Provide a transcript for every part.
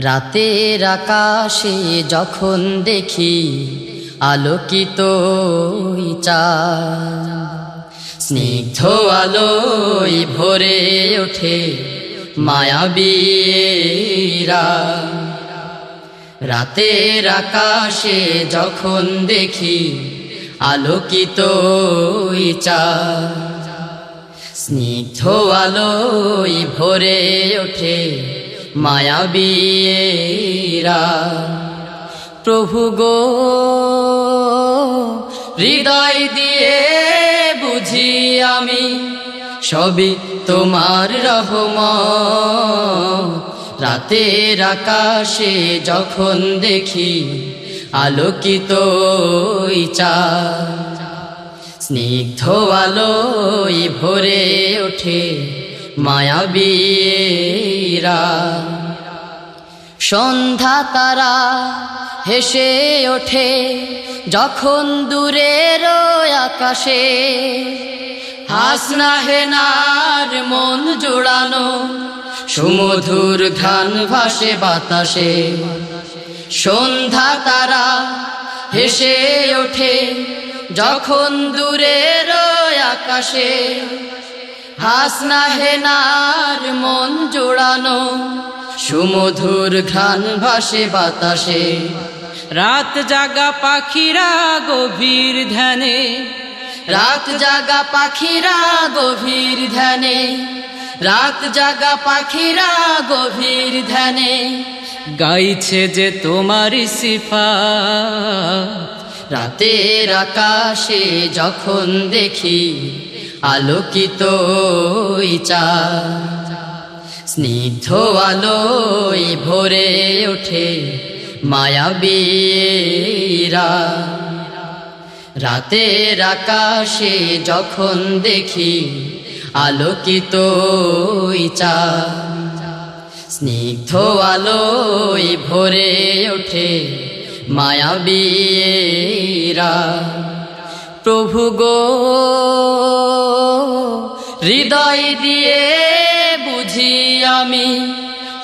রাতের আকাশে যখন দেখি আলোকিত স্নিগ্ধ আলোয় ভরে ওঠে মায়াবীরা রাতের আকাশে যখন দেখি আলোকিত স্নিগ্ধ আলোয় ভরে ওঠে মায়াবীরা। প্রভু গো হৃদয় দিয়ে বুঝি আমি সবই তোমার রহম রাতের আকাশে যখন দেখি আলোকিত চাঁদ, স্নিগ্ধ আলোয় ভরে ওঠে মায়াবীরা সন্ধ্যা তারা হেসে ওঠে, যখন দূরের আকাশে। হাসনা হেনার মন জোড়ানো, সুমধুর ঘ্রাণ ভাসে বাতাসে। সন্ধ্যা তারা হেসে ওঠে, যখন দূরের আকাশে। হাসনা হেনার মন জোড়ানো, সুমধুর ঘ্রাণ ভাসে বাতাসে। রাত জাগা পাখিরা গভীর ধ্যানে, রাত জাগা পাখিরা গভীর ধ্যানে, রাত জাগা পাখিরা গভীর ধ্যানে। গাইছে যে তোমার সিফা রাতের আকাশে যখন দেখি আলোকিত স্নিগ্ধ আলোয় ভরে ওঠে মায়াবীরা রাতের আকাশে যখন দেখি আলোকিত ওই চাঁদ, স্নিগ্ধ আলোয় ভরে ওঠে মায়াবীরা প্রভু গো হৃদয় দিয়ে বুঝি আমি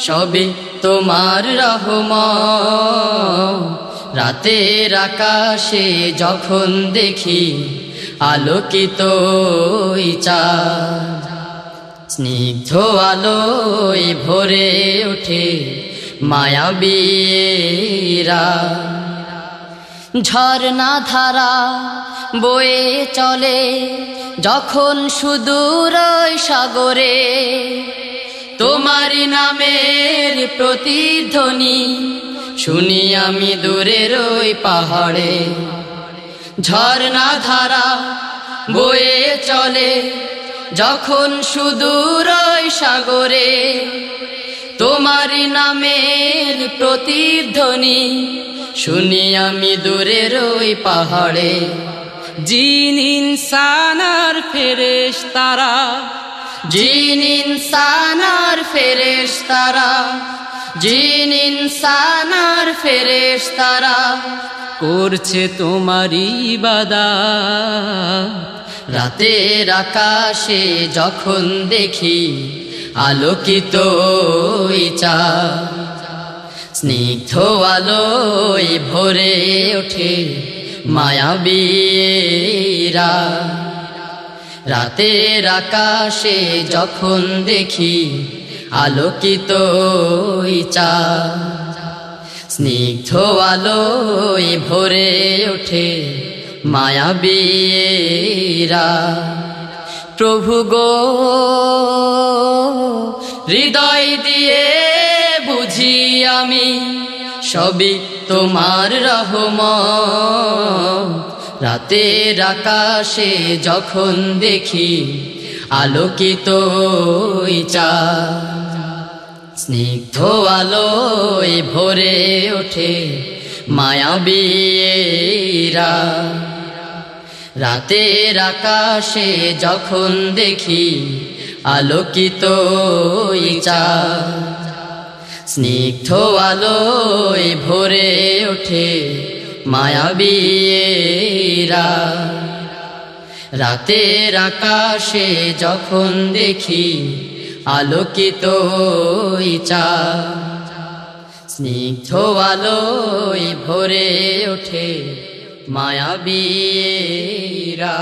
সবই তোমার রহম রাতের আকাশে যখন দেখি আলোকিত চাঁদ, স্নিগ্ধ আলোয় ভরে ওঠে মায়াবীরা। ঝর্ণা ধারা বয়ে চলে, যখন সুদূর সাগরে, তোমার নামের প্রতিধ্বনি শুনি আমি দূরের ওই পাহাড়ে। ঝর্ণা ধারা বয়ে চলে, যখন সুদূর সাগরে, তোমার নামের প্রতিধ্বনি শুনি আমি দূরের ওই পাহাড়ে। জিন ইনসানার ফেরেশ তারা। জিন ইনসানার ফেরেশ তারা। জিন ইনসানার ফেরেশ তারা। করছে তোমারই বাদা রাতের আকাশে যখন দেখি আলোকিত ওই চাঁদ, স্নিগ্ধ আলোয় ভরে ওঠে মায়াবীরা। রাতের আকাশে যখন দেখি আলোকিত স্নিগ্ধ আলোয় ভরে ওঠে মায়াবীরা। প্রভু গো, হৃদয় দিয়ে আমি সবই তোমার রহম রাতের আকাশে যখন দেখি আলোকিত চাঁদ, স্নিগ্ধ আলোয় ভরে ওঠে মায়াবীরা রাতের আকাশে যখন দেখি আলোকিত চাঁদ, স্নিগ্ধ আলোয় ভরে ওঠে মায়াবীরা। রাতের আকাশে যখন দেখি আলোকিত চাঁদ, স্নিগ্ধ আলোয় ভরে ওঠে মায়াবীরা।